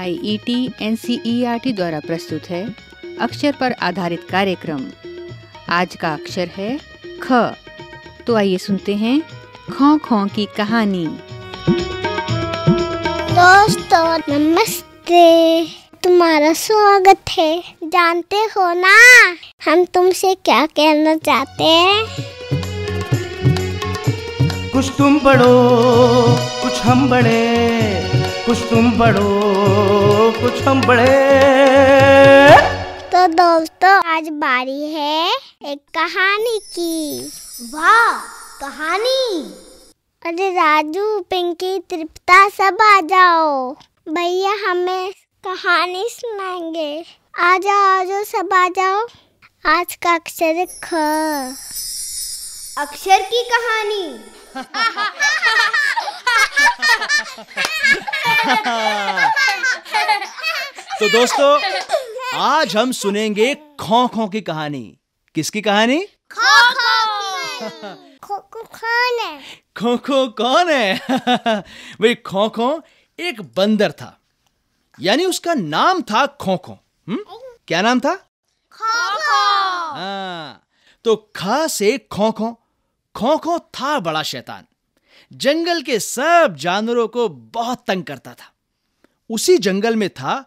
I E T N C R T द्वारा प्रस्तुत है अक्षर पर आधारित कार्यक्रम। आज का अक्षर है ख। तो आइए सुनते हैं खो खो की कहानी। दोस्तों नमस्ते। तुम्हारा स्वागत है। जानते हो ना? हम तुमसे क्या कहना चाहते हैं? कुछ तुम पढ़ो कुछ हम बड़े। कुछ तुम पढ़ो कुछ हम बड़े तो दोस्तों आज बारी है एक कहानी की। वाह कहानी। अरे राजू पिंकी तृप्ता सब आ जाओ। भैया हमें कहानी सुनाएँगे। आ जाओ आ जाओ सब आ जाओ। आज का अक्षर ख। अक्षर की कहानी। तो दोस्तों आज हम सुनेंगे खो खो की कहानी। किसकी कहानी? खो खो कौन है? खो खो कौन है? भाई खो खो एक बंदर था। यानी उसका नाम था खो खो हम्म? क्या नाम था? खो हाँ। तो खा से खो खो खो खो था बड़ा शैतान। जंगल के सब जानवरों को बहुत तंग करता था। उसी जंगल में था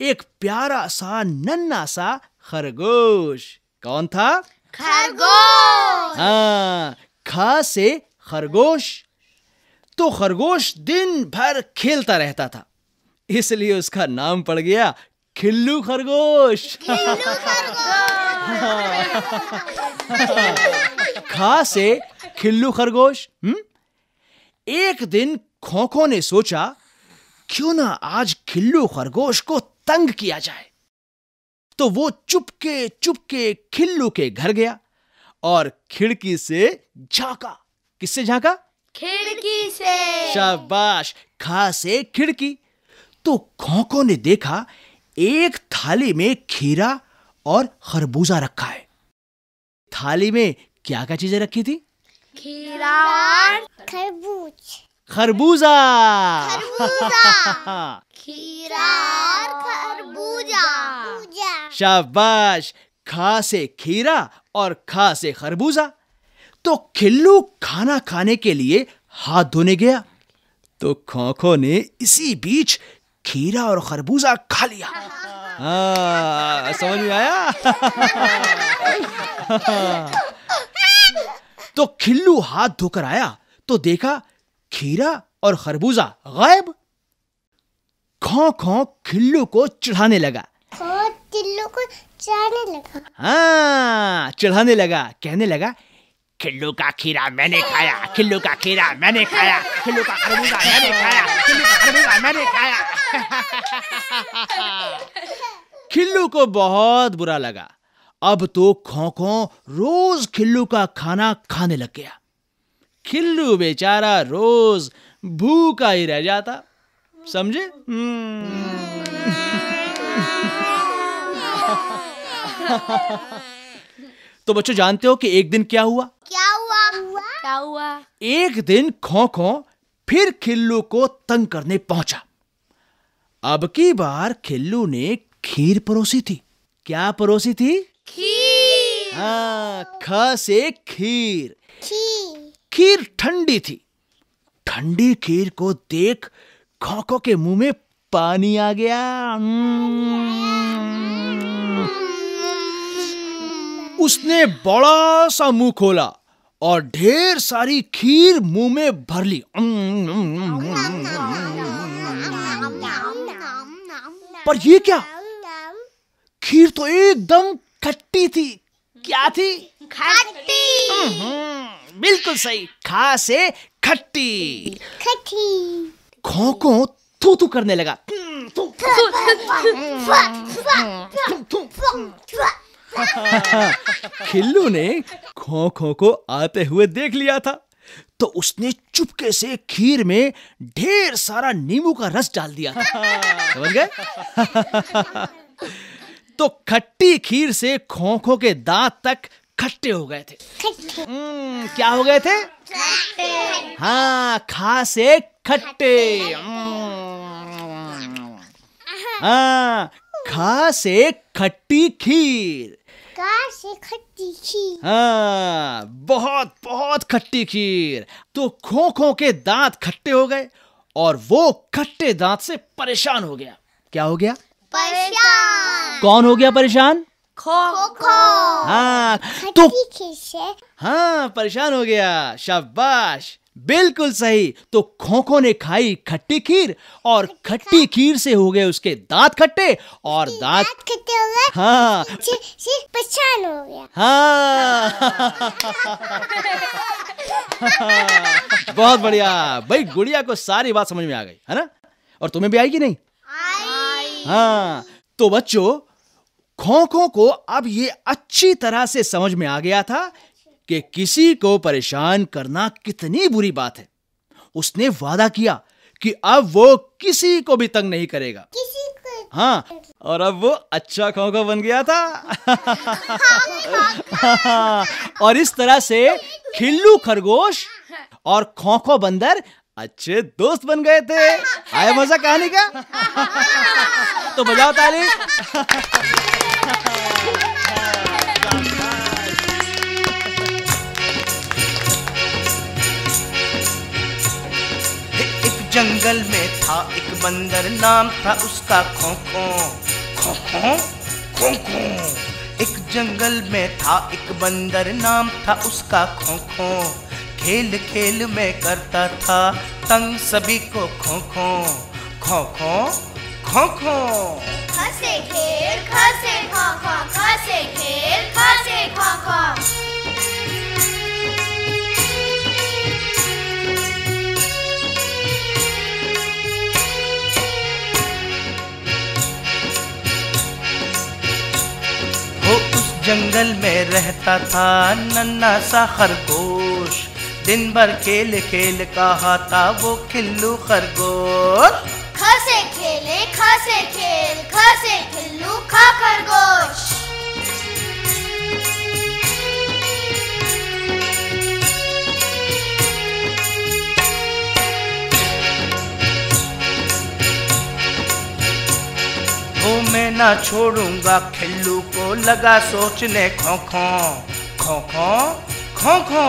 एक प्यारा सा नन्ना सा खरगोश। कौन था? खरगोश। हाँ खा से खरगोश। तो खरगोश दिन भर खेलता रहता था। इसलिए उसका नाम पड़ गया खिल्लू खरगोश। खा से खिल्लू खरगोश हम्म? एक दिन खोखो ने सोचा क्यों ना आज खिल्लू खरगोश को तंग किया जाए। तो वो चुपके चुपके खिल्लू के घर गया और खिड़की से झांका। किससे झांका? खिड़की से। शाबाश खा से खिड़की। तो खोखो ने देखा एक थाली में खीरा और खरबूजा रखा है। थाली में क्या क्या चीज़ें रखी थी? खीरा खरबूज। खरबूजा। खीरा खरबूजा। शाबाश। खा से खीरा और खा से खरबूजा। तो खिल्लू खाना खाने के लिए हाथ धोने गया। तो खोखो ने इसी बीच खीरा और खरबूजा खा लिया। हाँ समझ में आया? तो खिल्लू हाथ धोकर आया तो देखा खीरा और खरबूजा गायब। खो खो खिल्लू को चढ़ाने लगा। चिल्लू को चाहने लगा? हाँ चढ़ाने लगा। कहने लगा खिल्लू का खीरा मैंने खाया खिल्लू का खीरा मैंने खाया खिल्लू का खरबूजा मैंने खाया खिल्लू का खरबूजा मैंने खाया। खिल्लू को बहुत बुरा लगा। अब तो खो खो रोज खिल्लू का खाना खाने लग गया। खिल्लू बेचारा रोज भूखा ही रह जाता। समझे? हम्म। तो बच्चों जानते हो कि एक दिन क्या हुआ? क्या हुआ? क्या हुआ? एक दिन खो खो फिर खिल्लू को तंग करने पहुँचा। अब की बार खिल्लू ने खीर परोसी थी। क्या परोसी थी? हाँ ख से खीर। खीर। ठंडी थी। ठंडी खीर को देख खोखो के मुँह में पानी आ गया। उसने बड़ा सा मुँह खोला और ढेर सारी खीर मुँह में भर ली। पर ये क्या? खीर तो एकदम खट्टी थी। क्या थी खट्टी हम्म, बिल्कुल सही खा से खट्टी खट्टी खो खो थू थू करने लगा खिल्लू ने खो खो को आते हुए देख लिया था तो उसने चुपके से खीर में ढेर सारा नींबू का रस डाल दिया समझ गए तो खट्टी खीर से खो खो के दांत तक खट्टे हो गए थे। हम्म, क्या हो गए थे? हाँ खा से खट्टे। हाँ। खा से खट्टी खीर। का से खट्टी खीर। हाँ बहुत बहुत खट्टी खीर। तो खो खो के दांत खट्टे हो गए और वो खट्टे दांत से परेशान हो गया। क्या हो गया? परेशान। कौन हो गया परेशान? खो खो हाँ तो हाँ परेशान हो गया। शाबाश। बिल्कुल सही। तो खोखो ने खाई खट्टी खीर और खट्टी खीर से हो गए उसके दांत खट्टे और दांत खट्टे हो गए। हाँ। परेशान हो गया। हाँ। बहुत बढ़िया। भाई गुड़िया को सारी बात समझ में आ गई है ना? और तुम्हें भी आई कि नहीं? हाँ तो बच्चों खोखो को अब ये अच्छी तरह से समझ में आ गया था कि किसी को परेशान करना कितनी बुरी बात है। उसने वादा किया कि अब वो किसी को भी तंग नहीं करेगा। किसी को हाँ और अब वो अच्छा खोखो बन गया था। और इस तरह से खिल्लू खरगोश और खोखो बंदर अच्छे दोस्त बन गए थे। आया मज़ा कहानी का? तो बजाओ ताली। एक जंगल में था एक बंदर, नाम था उसका खोखो खोखो खोखो एक जंगल में था एक बंदर, नाम था उसका खोखो खेल खेल में करता था तंग सभी को खो खो खोखो खसे खेल खसे खो खो खसे खेल खसे खो खो। वो उस जंगल में रहता था नन्ना सा खरगोश। दिन भर खेल खेल कहा था वो खिल्लू खरगोश। खसे खेले खसे खेल खसे खिल्लू खा खरगोश। मैं ना छोड़ूँगा खिल्लू को लगा सोचने खो खो खो खो खो खोखो।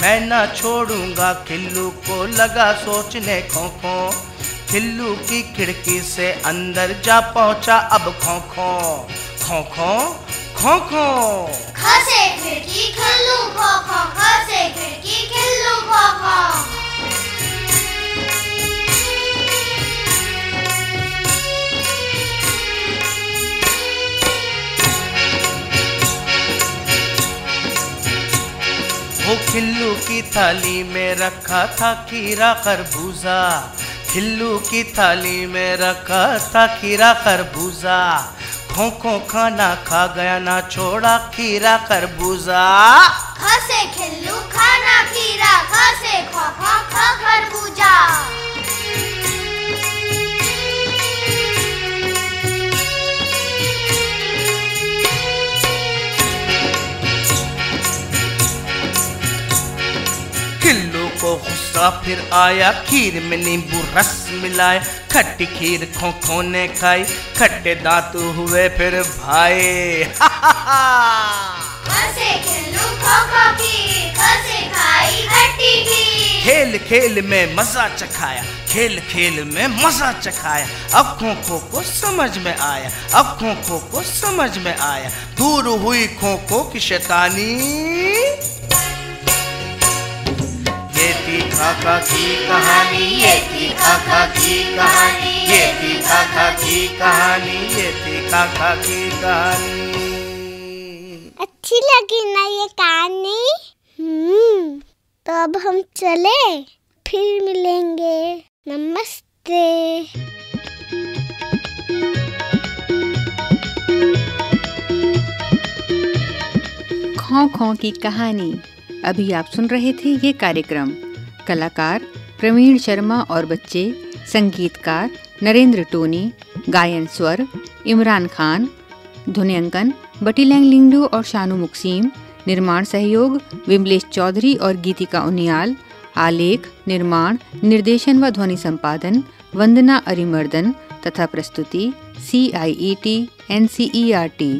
मैं ना छोड़ूँगा खिल्लू को लगा सोचने खोखो। खिल्लू की खिड़की से अंदर जा पहुँचा अब खोखो। खो खोखो। खो खिड़की, खिल्लू खो खो खिड़की, खिल्लू। की थाली में रखा था खीरा खरबूजा। खिल्लू की थाली में रखा था खीरा खरबूजा। खोखो खाना खा गया ना छोड़ा खीरा खरबूजा। खसे खिल्लू, खाना खीरा खसे खा खा खा खरबूजा। को गुस्सा फिर आया खीर में नींबू रस मिलाए खट्टी खीर खोखो ने खाई खट्टे दांत हुए फिर भाई। खो खो खेल खेल में मज़ा चखाया खेल खेल में मज़ा चखाया अब खोखो को समझ में आया अब खोखो को समझ में आया दूर हुई खोखो की शैतानी। थी खाका की कहानी ये थी खाका की कहानी ये थी खाका की कहानी ये थी खाका की कहानी। अच्छी लगी ना ये कहानी? हम्म तो अब हम चले फिर मिलेंगे। नमस्ते। खो खो की कहानी। अभी आप सुन रहे थे ये कार्यक्रम। कलाकार प्रवीण शर्मा और बच्चे, संगीतकार नरेंद्र टोनी, गायन स्वर इमरान खान, ध्वनियांकन बटीलैंग लिंगडू और शानू मुक्सीम, निर्माण सहयोग विमलेश चौधरी और गीतिका उनियाल, आलेख, निर्माण, निर्देशन व ध्वनि संपादन वंदना अरिमर्दन तथा प्रस्तुति C I E T N C E R T